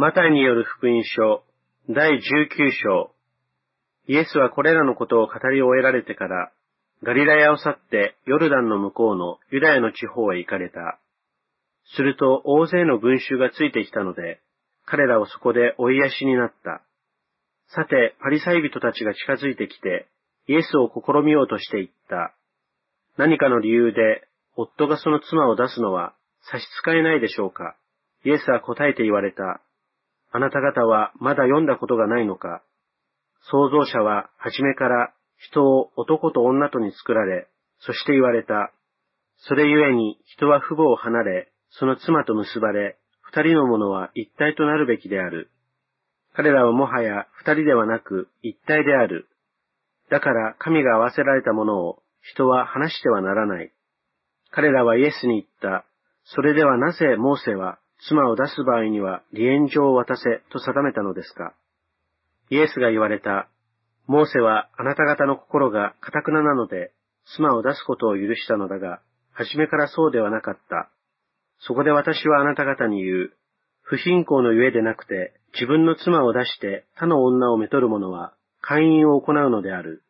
マタイによる福音書第19章イエスはこれらのことを語り終えられてから、ガリラヤを去ってヨルダンの向こうのユダヤの地方へ行かれた。すると大勢の群衆がついてきたので、彼らをそこで追いやしになった。さて、パリサイ人たちが近づいてきて、イエスを試みようとして言った。何かの理由で、夫がその妻を出すのは差し支えないでしょうかイエスは答えて言われた。あなた方はまだ読んだことがないのか創造者は初めから人を男と女とに作られ、そして言われた。それゆえに人は父母を離れ、その妻と結ばれ、二人の者は一体となるべきである。彼らはもはや二人ではなく一体である。だから神が合わせられたものを人は話してはならない。彼らはイエスに言った。それではなぜモーセは妻を出す場合には離縁状を渡せと定めたのですか？イエスが言われた。モーセはあなた方の心が堅くななので妻を出すことを許したのだが、初めからそうではなかった。そこで私はあなた方に言う。不貧困のゆえでなくて、自分の妻を出して他の女をめとる者は、会員を行うのである。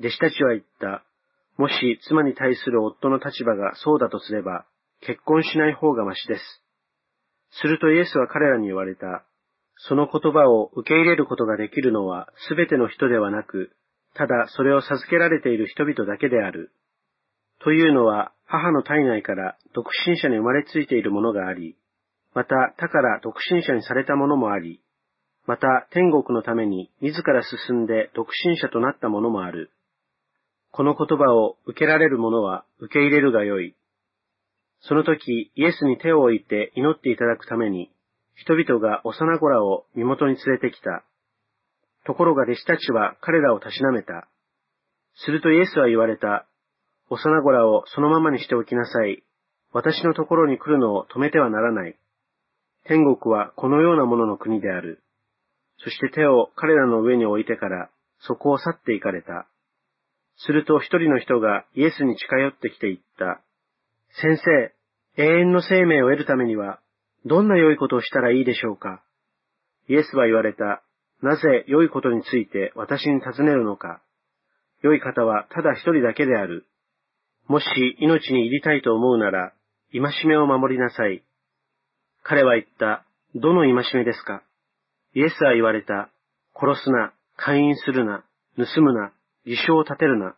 弟子たちは言った。もし妻に対する夫の立場がそうだとすれば、結婚しない方がましです。するとイエスは彼らに言われた。その言葉を受け入れることができるのはすべての人ではなく、ただそれを授けられている人々だけである。というのは、母の体内から独身者に生まれついているものがあり、また他から独身者にされたものもあり、また天国のために自ら進んで独身者となったものもある。この言葉を受けられる者は受け入れるがよい。その時、イエスに手を置いて祈っていただくために、人々が幼子らを身元に連れてきた。ところが弟子たちは彼らをたしなめた。するとイエスは言われた。幼子らをそのままにしておきなさい。私のところに来るのを止めてはならない。天国はこのようなものの国である。そして手を彼らの上に置いてから、そこを去って行かれた。すると一人の人がイエスに近寄ってきて言った。先生、永遠の生命を得るためには、どんな良いことをしたらいいでしょうか？イエスは言われた。なぜ良いことについて私に尋ねるのか？良い方はただ一人だけである。もし命に入りたいと思うなら、戒めを守りなさい。彼は言った。どの戒めですか？イエスは言われた。殺すな、勧誘するな、盗むな、自称を立てるな、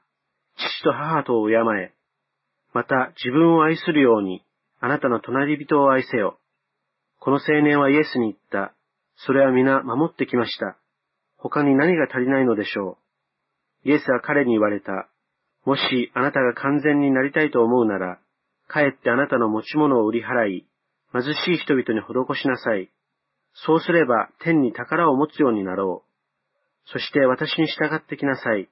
父と母とを敬え。また自分を愛するように、あなたの隣人を愛せよ。この青年はイエスに言った。それは皆守ってきました。他に何が足りないのでしょう。イエスは彼に言われた。もしあなたが完全になりたいと思うなら、かえってあなたの持ち物を売り払い、貧しい人々に施しなさい。そうすれば天に宝を持つようになろう。そして私に従ってきなさい。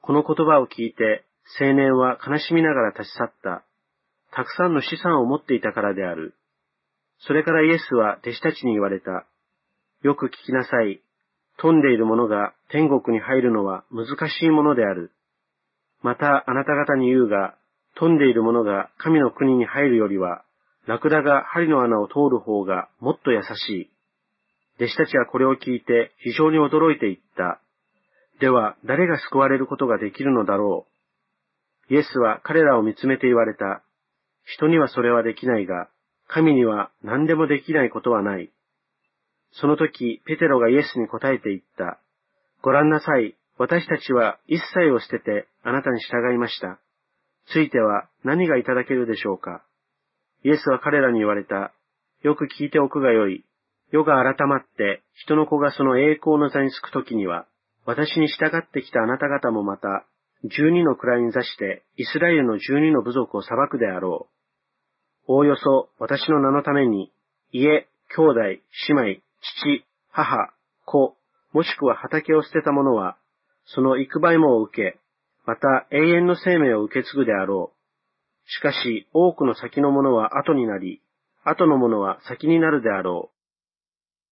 この言葉を聞いて、青年は悲しみながら立ち去った。たくさんの資産を持っていたからである。それからイエスは弟子たちに言われた。よく聞きなさい。富んでいる者が天国に入るのは難しいものである。またあなた方に言うが、富んでいる者が神の国に入るよりは、ラクダが針の穴を通る方がもっと優しい。弟子たちはこれを聞いて非常に驚いていった。では誰が救われることができるのだろう。イエスは彼らを見つめて言われた。人にはそれはできないが、神には何でもできないことはない。その時、ペテロがイエスに答えて言った。ご覧なさい。私たちは一切を捨ててあなたに従いました。ついては何がいただけるでしょうかイエスは彼らに言われた。よく聞いておくがよい。世が改まって人の子がその栄光の座につく時には、私に従ってきたあなた方もまた、十二の位に座してイスラエルの十二の部族を裁くであろう。おおよそ私の名のために、家、兄弟、姉妹、父、母、子、もしくは畑を捨てた者は、その幾倍もを受け、また永遠の生命を受け継ぐであろう。しかし多くの先の者は後になり、後の者は先になるであろう。